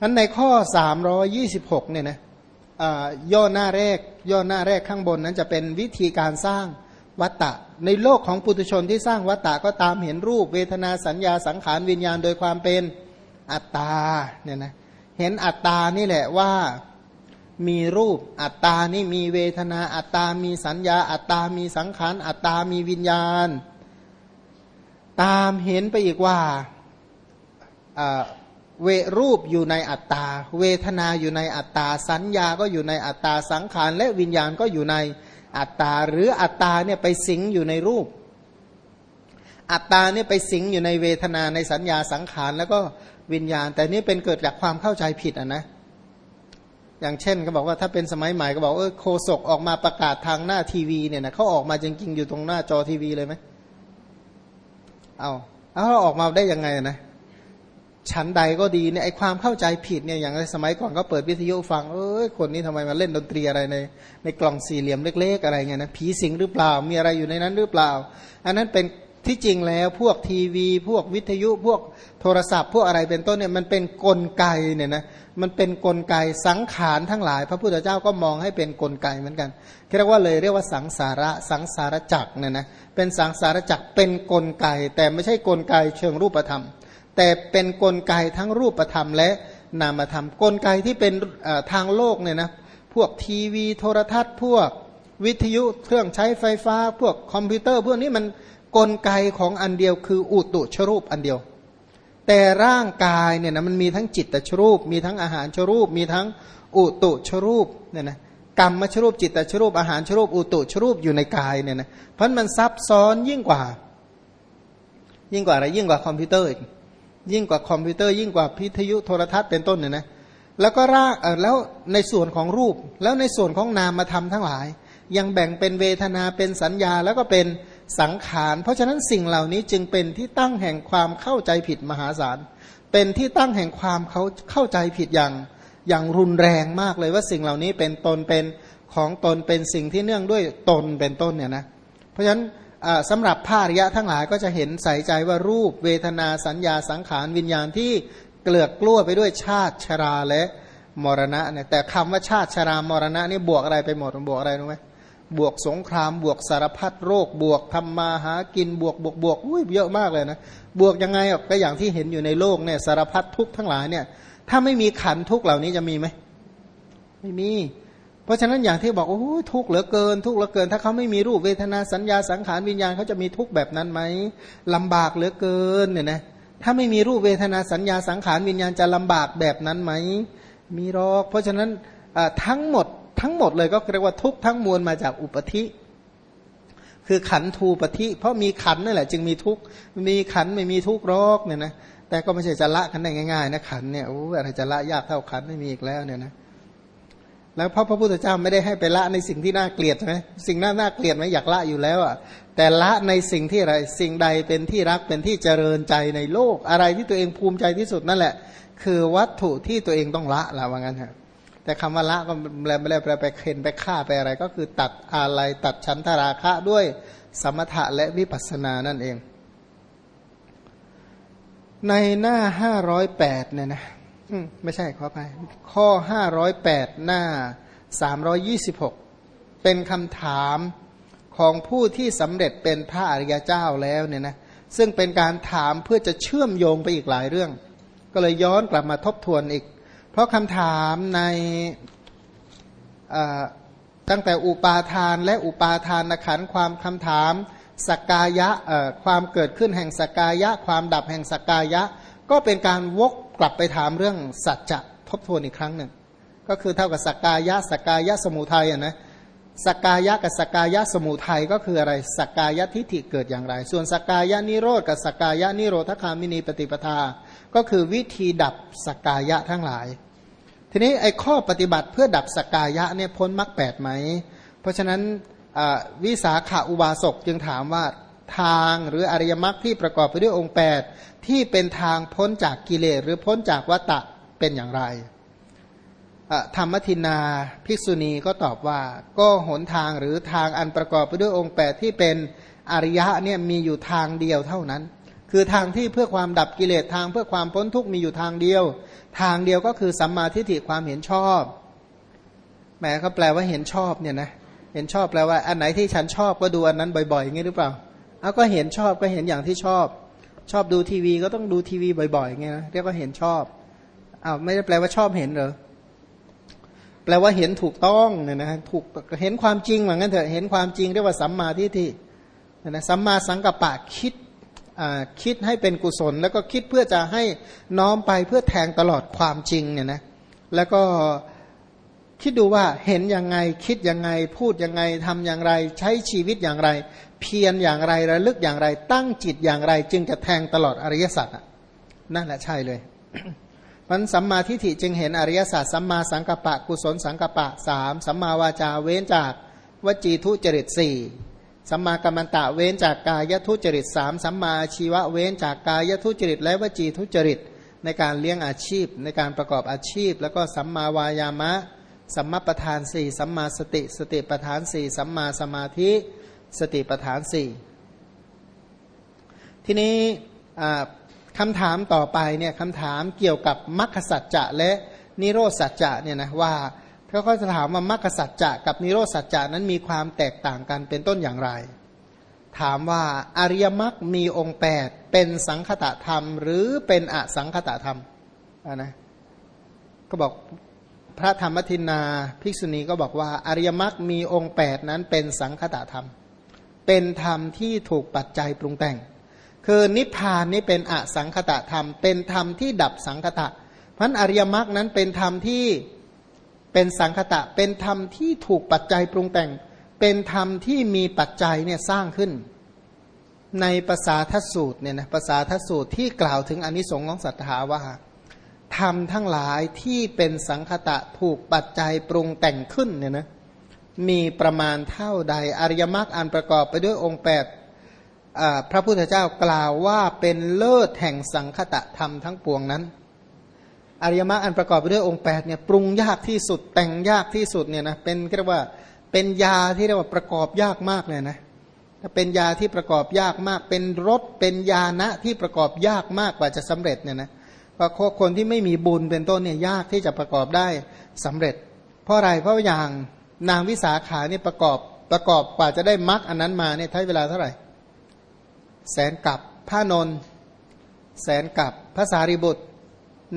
นั้นในข้อ 326เนี่ยนะย่อหน้าแรกย่อหน้าแรกข้างบนนั้นจะเป็นวิธีการสร้างวัตตะ ในโลกของปุถุชนที่สร้างวัตตะก็ตามเห็นรูปเวทนาสัญญาสังขารวิญญาณโดยความเป็นอัตตาเนี่ยนะเห็นอัตตานี่แหละว่ามีรูปอัตตานี่มีเวทนาอัตตามีสัญญาอัตตามีสังขารอัตตามีวิญญาณ ตามเห็นไปอีกว่า เวรูปอยู่ในอัตตา เวทนาอยู่ในอัตตา สัญญาก็อยู่ในอัตตา สังขารและวิญญาณก็อยู่ในอัตตา หรืออัตตาเนี่ยไปสิงอยู่ในรูป อัตตาเนี่ยไปสิงอยู่ในเวทนาในสัญญาสังขารแล้วก็วิญญาณ แต่นี่เป็นเกิดจากความเข้าใจผิดอะนะอย่างเช่นก็บอกว่าถ้าเป็นสมัยใหม่ก็บอกเออโคศกออกมาประกาศทางหน้าทีวีเนี่ยนะเขาออกมาจริงๆอยู่ตรงหน้าจอทีวีเลยไหมเอาเอาออกมาได้ยังไงนะ ชั้นใดก็ดีเนี่ยไอความเข้าใจผิดเนี่ยอย่างสมัยก่อนก็เปิดวิทยุฟังเอ้ยคนนี้ทำไมมาเล่นดนตรีอะไรในในกล่องสี่เหลี่ยมเล็ก ๆ อะไรเงี้ยนะผีสิงหรือเปล่ามีอะไรอยู่ในนั้นหรือเปล่า อันนั้นเป็นที่จริงแล้วพวกทีวี พวกวิทยุพวกโทรศัพท์ พวกอะไรเป็นต้นเนี่ยมันเป็นนกลไกเนี่ยนะมันเป็นนกลไกสังขารทั้งหลาย พระพุทธเจ้าก็มองให้เป็นนกลไกเหมือนกันเรียกว่าเลยเรียกว่าสังสาระสังสารจักรเนี่ยนะเป็นสังสารจักรเป็นนกลไก แต่ไม่ใช่กลไกเชิงรูปธรรม แต่เป็นนกลไกทั้งรูปธรรมและนามธรรม กลไกที่เป็นทางโลกเนี่ยนะพวกทีวีโทรทัศน์ พวกวิทยุเครื่องใช้ไฟฟ้า พวกคอมพิวเตอร์ พวกนี้มันกลไกของอันเดียวคืออุตุชรูปอันเดียว แต่ร่างกายเนี่ยนะมันมีทั้งจิตตชรูป มีทั้งอาหารชรูป มีทั้งอุตุชรูปเนี่ยนะกัมมชรูปจิตตชรูปอาหารชรูปอุตุชรูปอยู่ในกายเนี่ยนะเพราะมันซับซ้อนยิ่งกว่า ยิ่งกว่าอะไรยิ่งกว่าคอมพิวเตอร์อีก ยิ่งกว่าคอมพิวเตอร์ยิ่งกว่าวิทยุโทรทัศน์เป็นต้นเนี่ยนะแล้วก็ร่างแล้วในส่วนของรูป แล้วในส่วนของนามธรรมทั้งหลาย ยังแบ่งเป็นเวทนาเป็นสัญญาแล้วก็เป็นสังขาร เพราะฉะนั้นสิ่งเหล่านี้จึงเป็นที่ตั้งแห่งความเข้าใจผิดมหาศาล เป็นที่ตั้งแห่งความเขาเข้าใจผิดอย่างอย่างรุนแรงมากเลยว่าสิ่งเหล่านี้เป็นตนเป็นของตนเป็นสิ่งที่เนื่องด้วยตนเป็นต้นเนี่ยนะ เพราะฉะนั้น สำหรับภาริยะทั้งหลายก็จะเห็นใส่ใจว่ารูปเวทนาสัญญาสังขารวิญญาณที่เกลือกกลั้วไปด้วยชาติชราและมรณะเนี่ยแต่คำว่าชาติชรามรณะนี่บวกอะไรไปหมดบวกอะไรรู้ไหมบวกสงครามบวกสารพัดโรคบวกทำมาหากินบวกบวกบวกอุ้ยเยอะมากเลยนะบวกยังไงก็อย่างที่เห็นอยู่ในโลกเนี่ยสารพัดทุกทั้งหลายเนี่ยถ้าไม่มีขันทุกเหล่านี้จะมีไหมไม่มี ราะฉะนั้นอย่างที่บอกโอ้ทุกข์เหลือเกิน ทุกข์เหลือเกิน ถ้าเขาไม่มีรูปเวทนาสัญญาสังขารวิญญาณเขาจะมีทุกข์แบบนั้นไหมลำบากเหลือเกินเนี่ยนะถ้าไม่มีรูปเวทนาสัญญาสังขารวิญญาณจะลำบากแบบนั้นไหมมีหรอก เพราะฉะนั้นทั้งหมดทั้งหมดเลยก็เรียกว่าทุกทั้งมวลมาจากอุปธิคือขันทูปธิเพราะมีขันนั่นแหละ จึงมีทุกมีขันไม่มีทุกรอกเนี่ยนะแต่ก็ไม่ใช่จะละกันได้ง่ายๆนะขันเนี่ยโอ้อะไรจะละยากเท่าขันไม่มีอีกแล้วเนี่ยนะ แล้วพระพระพุทธเจ้าไม่ได้ให้ไปละในสิ่งที่น่าเกลียดใช่ไหมสิ่งน่าน่าเกลียดไหมอยากละอยู่แล้วอะแต่ละในสิ่งที่อะไรสิ่งใดเป็นที่รักเป็นที่เจริญใจในโลก อะไรที่ตัวเองภูมิใจที่สุดนั่นแหละ คือวัตถุที่ตัวเองต้องละละว่างั้นฮะแต่คำว่าละก็ไม่ได้ไปไปเข็นไปฆ่าไปอะไร ก็คือตัดอะไรตัดชั้นทราคะด้วยสมถะและวิปัสสนานั่นเอง ในหน้าห้าร้อยแปดเนี่ยนะ ไม่ใช่ขอไปข้อห้าร้อยแปดหน้าสามร้อยี่สิบหกเป็นคำถามของผู้ที่สำเร็จเป็นพระอริยเจ้าแล้วเนี่ยนะซึ่งเป็นการถามเพื่อจะเชื่อมโยงไปอีกหลายเรื่อง ก็เลยย้อนกลับมาทบทวนอีก เพราะคำถามในตั้งแต่อุปาทานและอุปาทานขันความคำถามสกกายะความเกิดขึ้นแห่งสกกายะ ความดับแห่งสกกายะ ก็เป็นการวก กลับไปถามเรื่องสัจจะทบทวนอีกครั้งหนึ่ง ก็คือเท่ากับสกกายะสกกายะสมุทัยอะนะสกกายะกับสกกายะสมุทัยก็คืออะไรสกกายะทิฏฐิเกิดอย่างไร ส่วนสกกายะนิโรธกับสกกายะนิโรธคามินีปฏิปทา ก็คือวิธีดับสกกายะทั้งหลาย ทีนี้ไอ้ข้อปฏิบัติเพื่อดับสกกายะเนี่ยพ้นมรรคแปดไหม เพราะฉะนั้นวิสาขาอุบาสกจึงถามว่า ทางหรืออริยมรรคที่ประกอบไปด้วยองค์ 8 ที่เป็นทางพ้นจากกิเลสหรือพ้นจากวัตตะเป็นอย่างไรธรรมทินาภิกษุณีก็ตอบว่าก็หนทางหรือทางอันประกอบไปด้วยองค์ 8 ที่เป็นอริยะเนี่ยมีอยู่ทางเดียวเท่านั้น คือทางที่เพื่อความดับกิเลสทางเพื่อความพ้นทุกข์มีอยู่ทางเดียว ทางเดียวก็คือสัมมาทิฏฐิความเห็นชอบแหมเขาแปลว่าเห็นชอบเนี่ยนะเห็นชอบแปลว่าอันไหนที่ฉันชอบก็ดูอันนั้นบ่อยๆอย่างนี้หรือเปล่า เอาก็เห็นชอบก็เห็นอย่างที่ชอบ ชอบดูทีวีก็ต้องดูทีวีบ่อยๆอย่างนะเรียกว่าเห็นชอบอ้าวไม่ได้แปลว่าชอบเห็นเหรอแปลว่าเห็นถูกต้องเนี่ยนะถูกเห็นความจริงเหมือนกันเถอะเห็นความจริงเรียกว่าสัมมาทิฏฐินะสัมมาสังกัปปะคิดคิดให้เป็นกุศล แล้วก็คิดเพื่อจะให้น้อมไปเพื่อแทงตลอดความจริงเนี่ยนะแล้วก็ คิดดูว่าเห็นยังไงคิดยังไง พูดยังไงทำอย่างไร ใช้ชีวิตอย่างไร เพียรอย่างไรระลึกอย่างไร ตั้งจิตอย่างไร จึงจะแทงตลอดอริยสัจนั่นแหละใช่เลยมันสัมมาทิฏฐิจึงเห็นอริยสัจสัมมาสังกัปปะกุศลสังกัปปะสามสัมมาวาจาเว้นจากวจีทุจริตสี่สัมมากัมมันตะเว้นจากกายทุจริตสามสัมมาชีวะเว้นจากกายทุจริต และวจีทุจริต ในการเลี้ยงอาชีพ ในการประกอบอาชีพ แล้วก็สัมมาวายามะ สัมมาประธานสี่สัมมาสติ สติประธานสี่สัมมาสมาธิสติประธานสี่ทีนี้คำถามต่อไปเนี่ยคำถามเกี่ยวกับมรรคสัจจะและนิโรสัจจะเนี่ยนะว่าเขาก็จะถามว่ามรรคสัจจะกับนิโรสัจจะนั้นมีความแตกต่างกันเป็นต้นอย่างไร ถามว่าอริยมรรคมีองค์ 8 เป็นสังคตะธรรม หรือเป็นอสังคตะธรรมนะก็บอก พระธรรมทินาภิกษุณีก็บอกว่าอริยมรรคมีองค์8นั้นเป็นสังคตะธรรม เป็นธรรมที่ถูกปัจจัยปรุงแต่ง คือนิพพานนี้เป็นอสังคตะธรรม เป็นธรรมที่ดับสังคตะพันอริยมรรคนั้นเป็นธรรมที่เป็นสังคตะ เป็นธรรมที่ถูกปัจจัยปรุงแต่ง เป็นธรรมที่มีปัจจัยเนี่ยสร้างขึ้น ในภาษาทสูตรเนี่ยนะภาษาทสูตรที่กล่าวถึงอนิสงส์ของศรัทธาว่า ธรรมทั้งหลายที่เป็นสังคตะถูกปัจจัยปรุงแต่งขึ้นเนี่ยนะมีประมาณเท่าใดอริยมรรคอันประกอบไปด้วยองค์แปดพระพุทธเจ้ากล่าวว่าเป็นเลิศแห่งสังคตะธรรมทั้งปวงนั้น อริยมรรคอันประกอบไปด้วยองค์แปดเนี่ยปรุงยากที่สุดแต่งยากที่สุดเนี่ยนะเป็นเรียกว่าเป็นยาที่เรียกว่าประกอบยากมากเลยนะเป็นยาที่ประกอบยากมาก เป็นรถเป็นยานะที่ประกอบยากมากกว่าจะสำเร็จเนี่ยนะ พราะคนที่ไม่มีบุญเป็นต้นเนี่ยยากที่จะประกอบได้สำเร็จ เพราะอะไรเพราะอย่างนางวิสาขาเนี่ยประกอบประกอบกว่าจะได้มรรคอันนั้นมาเนี่ยใช้เวลาเท่าไหร่ แสนกับพระนนแสนกับพระสารีบุตร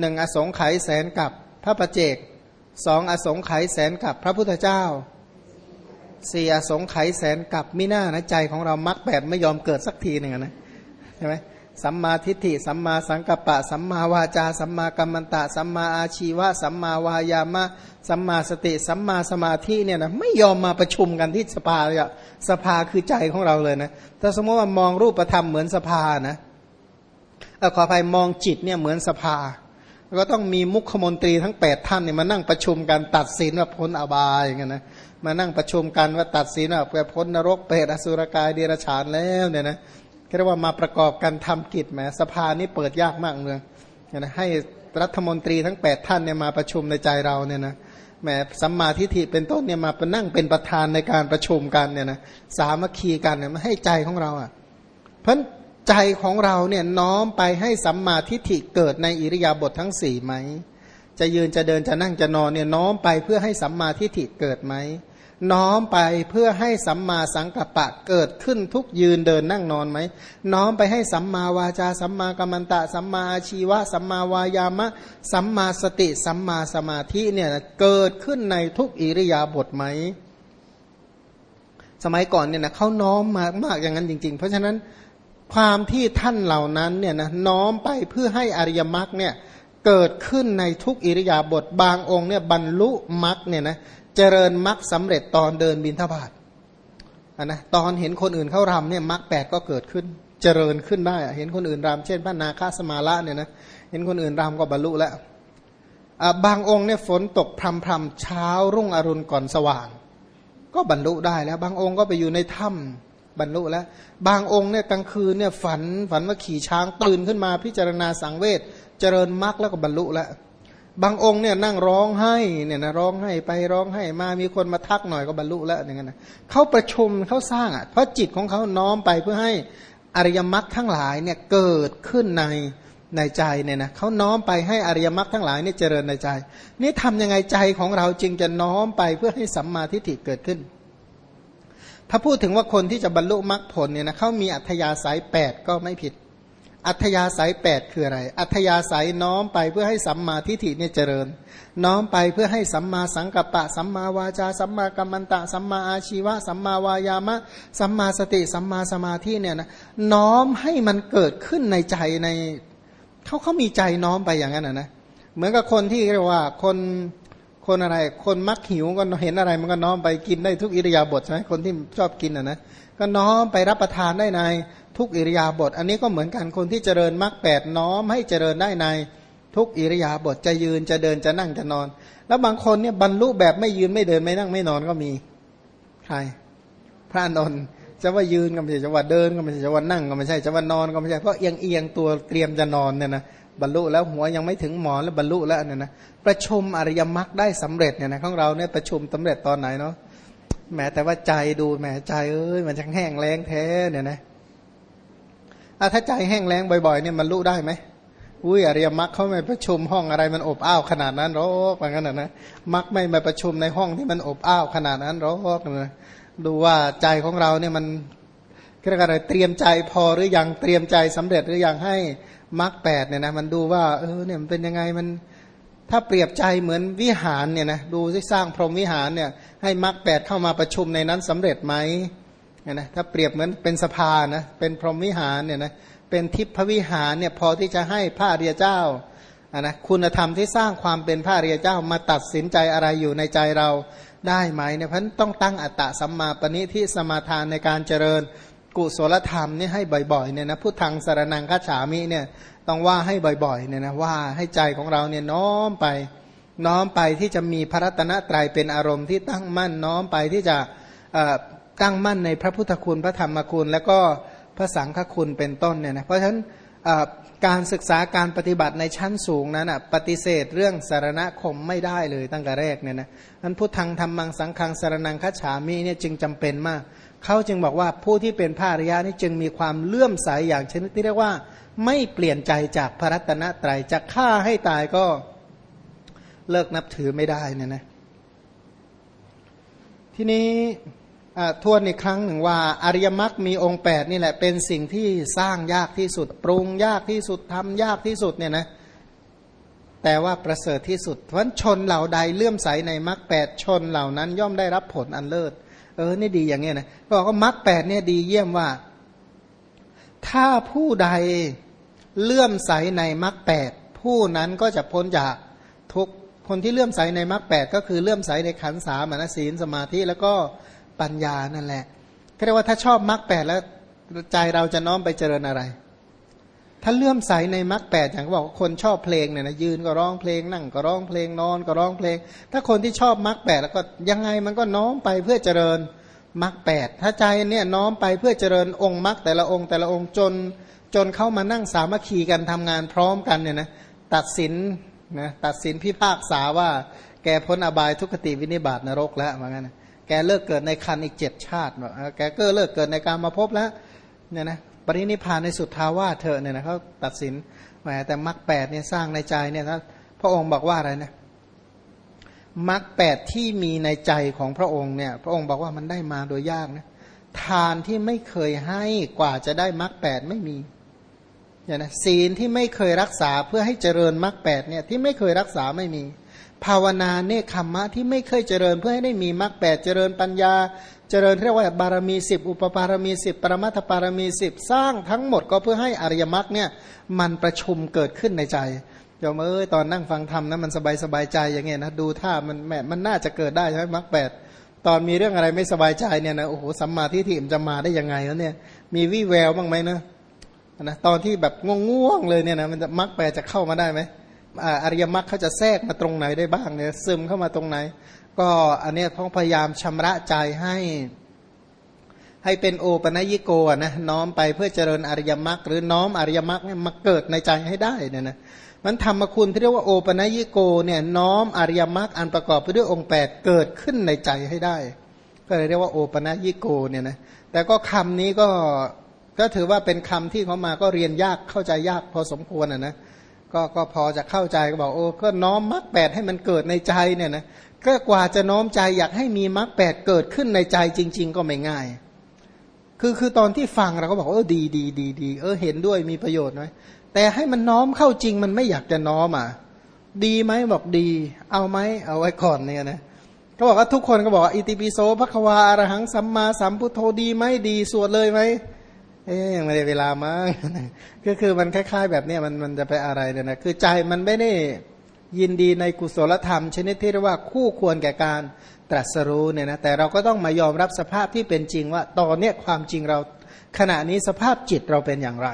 หนึ่งอสงไขยแสนกับพระประเจกสองอสงไขยแสนกับพระพุทธเจ้าสี่อสงไขยแสนกับมิหน่านะใจของเรามรรคแปดไม่ยอมเกิดสักทีหนึ่งนะใช่ไหม สัมมาทิฏฐิ สัมมาสังกัปปะ สัมมาวาจา สัมมากัมมันตะ สัมมาอาชีวะ สัมมาวายามะ สัมมาสติ สัมมาสมาธิเนี่ยนะไม่ยอมมาประชุมกันที่สภาเลยอะสภาคือใจของเราเลยนะถ้าสมมติว่ามองรูปธรรมเหมือนสภานะเออขออภัยมองจิตเนี่ยเหมือนสภา ก็ต้องมีมุขมนตรีทั้งแปดท่านเนี่ยมานั่งประชุมกันตัดสินว่าพ้นอบายอย่างเงี้ยนะมานั่งประชุมกันว่าตัดสินว่าพ้นนรกเปรตอสุรกายเดรัจฉานแล้วเนี่ยนะ เรียกว่ามาประกอบกันทำกิจแหมสภานี้เปิดยากมากเมืองนะให้รัฐมนตรีทั้ง 8 ท่านเนี่ยมาประชุมในใจเราเนี่ยนะแหมสัมมาทิฏฐิเป็นต้นเนี่ยมาเป็นนั่งเป็นประธานในการประชุมกันเนี่ยนะสามัคคีกันเนี่ยมาให้ใจของเราอะ เพราะใจของเราเนี่ยน้อมไปให้สัมมาทิฏฐิเกิดในอิริยาบถททั้งสี่ไหม จะยืนจะเดินจะนั่งจะนอนเนี่ยน้อมไปเพื่อให้สัมมาทิฏฐิเกิดไหม น้อมไปเพื่อให้สัมมาสังกัปปะเกิดขึ้นทุกยืนเดินนั่งนอนไหม น้อมไปให้สัมมาวาจา สัมมากัมมันตะ สัมมาอาชีวะ สัมมาวายามะ สัมมาสติ สัมมาสมาธิเนี่ยเกิดขึ้นในทุกอิริยาบถไหม สมัยก่อนเนี่ยนะเขาน้อมมากมากอย่างนั้นจริง ๆ เพราะฉะนั้นความที่ท่านเหล่านั้นเนี่ยนะน้อมไปเพื่อให้อริยมรรคเนี่ยเกิดขึ้นในทุกอิริยาบถบางองค์เนี่ยบรรลุมรรคเนี่ยนะ เจริญมรรคสาเร็จตอนเดินบินทบาทนะตอนเห็นคนอื่นเขารำเนี่ยมรรคแปดก็เกิดขึ้น เจริญขึ้นได้ เห็นคนอื่นรำเช่นพระนาคาสมาละเนี่ยนะเห็นคนอื่นรำก็บรรลุแล้วบางองค์เนี่ยฝนตกพรำพรำเช้ารุ่งอรุณก่อนสว่าง ก็บรรลุได้แล้ว บางองค์ก็ไปอยู่ในถ้ำบรรลุแล้ว บางองค์เนี่ยกลางคืนเนี่ยฝันฝันว่าขี่ช้างตื่นขึ้นมาพิจารณาสังเวชเจริญมรรคแล้วก็บรรลุแล้ว บางองค์เนี่ยนั่งร้องไห้เนี่ยนะร้องไห้ไปร้องไห้มามีคนมาทักหน่อยก็บรรลุแล้วอย่างนั้นนะเขาประชุมเขาสร้างอะเพราะจิตของเขาน้อมไปเพื่อให้อริยมรรคทั้งหลายเนี่ยเกิดขึ้นในในใจเนี่ยนะเขาน้อมไปให้อริยมรรคทั้งหลายเนี่ยเจริญในใจ นี่ทำยังไงใจของเราจึงจะน้อมไปเพื่อให้สัมมาทิฏฐิเกิดขึ้น ถ้าพูดถึงว่าคนที่จะบรรลุมรรคผลเนี่ยนะเขามีอัธยาศัยแปดก็ไม่ผิด อัธยาศัยแปดคืออะไร อัธยาศัยน้อมไปเพื่อให้สัมมาทิฏฐิเนี่ยเจริญ น้อมไปเพื่อให้สัมมาสังกัปปะ สัมมาวาจา สัมมากัมมันตะ สัมมาอาชีวะ สัมมาวายามะ สัมมาสติ สัมมาสมาธิเนี่ยนะน้อมให้มันเกิดขึ้นในใจในเขาเขามีใจน้อมไปอย่างนั้นนะเหมือนกับคนที่เรียกว่าคนคนอะไร คนมักหิวก็เห็นอะไรมันก็น้อมไปกินได้ทุกอิริยาบถใช่ไหมคนที่ชอบกินอะนะ ก็น้อมไปรับประทานได้ในทุกอิริยาบถอันนี้ก็เหมือนกันคนที่เจริญมรรคแปดน้อมให้เจริญได้ในทุกอิริยาบถจะยืนจะเดินจะนั่งจะนอน แล้วบางคนเนี่ยบรรลุแบบไม่ยืนไม่เดินไม่นั่งไม่นอนก็มีใคร พระนนท์จะว่ายืนก็ไม่ใช่จะว่าเดินก็ไม่ใช่จะว่านั่งก็ไม่ใช่จะว่านอนก็ไม่ใช่เพราะเอียงเอียงตัวเตรียมจะนอนเนี่ยนะบรรลุแล้วหัวยังไม่ถึงหมอนแล้วบรรลุแล้วเนี่ยนะประชุมอริยมรรคได้สำเร็จเนี่ยนะของเราเนี่ยประชุมสำเร็จตอนไหนเนาะ แม้แต่ว่าใจดูแหมใจเอ้ยมันจะแห้งแรงแท้เนี่ยนะอะถ้าใจแห้งแรงบ่อยๆเนี่ยมันรู้ได้ไหมอุ้ยอริยมรรคเขาไม่ประชุมห้องอะไรมันอบอ้าวขนาดนั้นหรอกอย่างนั้นนะมรรคไม่มาประชุมในห้องที่มันอบอ้าวขนาดนั้นหรอกนะดูว่าใจของเราเนี่ยมันเรียกอะไรเตรียมใจพอหรือยังเตรียมใจสำเร็จหรือยังให้มรรคแปดเนี่ยนะมันดูว่าเออเนี่ยมันเป็นยังไงมัน ถ้าเปรียบใจเหมือนวิหารเนี่ยนะดูที่สร้างพรหมวิหารเนี่ยให้มรรคแปดเข้ามาประชุมในนั้นสำเร็จไหมเนี่ยนะถ้าเปรียบเหมือนเป็นสภานะเป็นพรหมวิหารเนี่ยนะเป็นทิพวิหารเนี่ยพอที่จะให้พระเรียเจ้าะนะคุณธรรมที่สร้างความเป็นพระเรียเจ้ามาตัดสินใจอะไรอยู่ในใจเราได้ไหมเนี่ยเพราะต้องตั้งอัตตะสัมมาปณิที่สมาทานในการเจริญ กุศลธรรมนี่ให้บ่อยๆเนี่ยนะพุทธังสารนังคัจฉามิเนี่ยต้องว่าให้บ่อยๆเนี่ยนะว่าให้ใจของเราเนี่ยน้อมไป น้อมไปที่จะมีพระรัตนตรัยเป็นอารมณ์ที่ตั้งมั่นน้อมไปที่จะตั้งมั่นในพระพุทธคุณพระธรรมคุณ แล้วก็พระสังฆคุณเป็นต้นเนี่ยนะเพราะฉะนั้นการศึกษาการปฏิบัติในชั้นสูงนั้นปฏิเสธเรื่องสารณคมไม่ได้เลยตั้งแต่แรกเนี่ยนะนั้นพุทธังธรรมังสังฆังสารนังคัจฉามิเนี่ยจึงจำเป็นมาก เขาจึงบอกว่าผู้ที่เป็นพระอริยะนี่จึงมีความเลื่อมใสอย่างชนิดที่เรียกว่า ไม่เปลี่ยนใจจากพระรัตนตรยัยจะฆ่าให้ตายก็เลิกนับถือไม่ได้เนี่ยนะทีนี้ทวนอีกครั้งหนึ่งว่า อริยมรรคมีองค์8นี่แหละเป็นสิ่งที่สร้างยากที่สุด ปรุงยากที่สุดทำยากที่สุดเนี่ยนะแต่ว่าประเสริฐที่สุดเพราะชนเหล่าใดเลื่อมใสในมรรคแปดชนเหล่านั้นย่อมได้รับผลอันเลิศ เออนี่ดีอย่างเงี้ยนะบอกว่ามรรคแปดเนี่ยดีเยี่ยมว่า ถ้าผู้ใดเลื่อมใสในมรรคแปดผู้นั้นก็จะพ้นจากทุกคนที่เลื่อมใสในมรรคแปดก็คือเลื่อมใสในขันสามนศีลสมาธิแล้วก็ปัญญานั่นแหละเรียกว่าถ้าชอบมรรคแปดแล้วใจเราจะน้อมไปเจริญอะไร ถ้าเลื่อมใสในมรรคแปดอย่างบอกคนชอบเพลงเนี่ยนะยืนก็ร้องเพลงนั่งก็ร้องเพลงนอนก็ร้องเพลง ถ้าคนที่ชอบมรรคแปดแล้วก็ยังไงมันก็น้อมไปเพื่อเจริญมรรคแปดถ้าใจเนี่ยน้อมไปเพื่อเจริญองค์มรรคแต่ละองค์แต่ละองค์จน จนเข้ามานั่งสามัคคีกันทำงานพร้อมกันเนี่ยนะตัดสินนะตัดสินพิพากษาว่า แกพ้นอบายทุกขติวินิบาตนรกแล้วว่างั้นแกเลิกเกิดในคันอีกเจ็ดชาติแกก็เลิกเกิดในการมาพบแล้วเนี่ยนะ ปรินิพานในสุดทาวาเธอเนี่ยนะเขาตัดสินแหมแต่มรรคแปดเนี่ยสร้างในใจเนี่ยนะพระองค์บอกว่าอะไรนะมรรคแปดที่มีในใจของพระองค์เนี่ย พระองค์บอกว่ามันได้มาโดยยากนะทานที่ไม่เคยให้กว่าจะได้มรรคแปดไม่มีเนี่ยนะศีลที่ไม่เคยรักษาเพื่อให้เจริญมรรคแปดเนี่ยที่ไม่เคยรักษาไม่มี ภาวนาเนคขมมะที่ไม่เคยเจริญเพื่อให้ได้มีมรรคแปดเจริญปัญญา จริญเรียกว่าบารมีสิบอุปปารมีสิบปรมัตถปารมีสิบสร้างทั้งหมดก็เพื่อให้อริยมรรคเนี่ยมันประชุมเกิดขึ้นในใจโยมเอ้ยตอนนั่งฟังธรรมนะมันสบายสบายใจอย่างเงี้ยนะดูท่ามันแม่มันน่าจะเกิดได้ใช่ไหมมรรคแปดตอนมีเรื่องอะไรไม่สบายใจเนี่ยนะโอ้โหสัมมาทิฏฐิมันจะมาได้ยังไงแล้วเนี่ยมีวิแววบ้างไหมนะนะตอนที่แบบง่วงๆเลยเนี่ยนะมันจะมรรคแปดจะเข้ามาได้ไหมอริยมรรคเขาจะแทรกมาตรงไหนได้บ้างเนี่ยซึมเข้ามาตรงไหน ก็อันนี้ต้องพยายามชำระใจให้ให้เป็นโอปนัญิโกนะน้อมไปเพื่อเจริญอริยมรรคหรือน้อมอริยมรรคมาเกิดในใจให้ได้เนี่ยนะมันธรรมคุณที่เรียกว่าโอปนัญิโกเนี่ยน้อมอริยมรรคอันประกอบไปด้วยองค์ 8 เกิดขึ้นในใจให้ได้ ก็เลยเรียกว่าโอปนัญิโกเนี่ยนะแต่ก็คำนี้ก็ก็ถือว่าเป็นคำที่เขามาก็เรียนยากเข้าใจยากพอสมควรอะนะก็ก็พอจะเข้าใจก็บอกโอ้ก็น้อมมรรคแปดให้มันเกิดในใจเนี่ยนะ ก็กว่าจะน้อมใจอยากให้มีมรรคแปดเกิดขึ้นในใจจริง ๆ ก็ไม่ง่าย คือคือตอนที่ฟังเราก็บอกเออดีดีดีดีเออเห็นด้วยมีประโยชน์ไหมแต่ให้มันน้อมเข้าจริงมันไม่อยากจะน้อมอะดีไหมบอกดี เอาไหมเอาไว้ก่อนเนี่ยนะก็บอกว่าทุกคนก็บอกว่าอิติปิโสภควาอรหังสัมมาสัมพุทโธดีไหมดีสวดเลยไหมเอ๊ยยังไม่ได้เวลามั้งก็คือมันคล้าย ๆ แบบเนี้ยมันมันจะไปอะไรเนี่ยนะคือใจมันไม่ได้ ยินดีในกุศลธรรม ชนิดที่เรียกว่าคู่ควรแก่การตรัสรู้เนี่ยนะแต่เราก็ต้องมายอมรับสภาพที่เป็นจริงว่าตอนเนี้ยความจริงเราขณะนี้สภาพจิตเราเป็นอย่างไร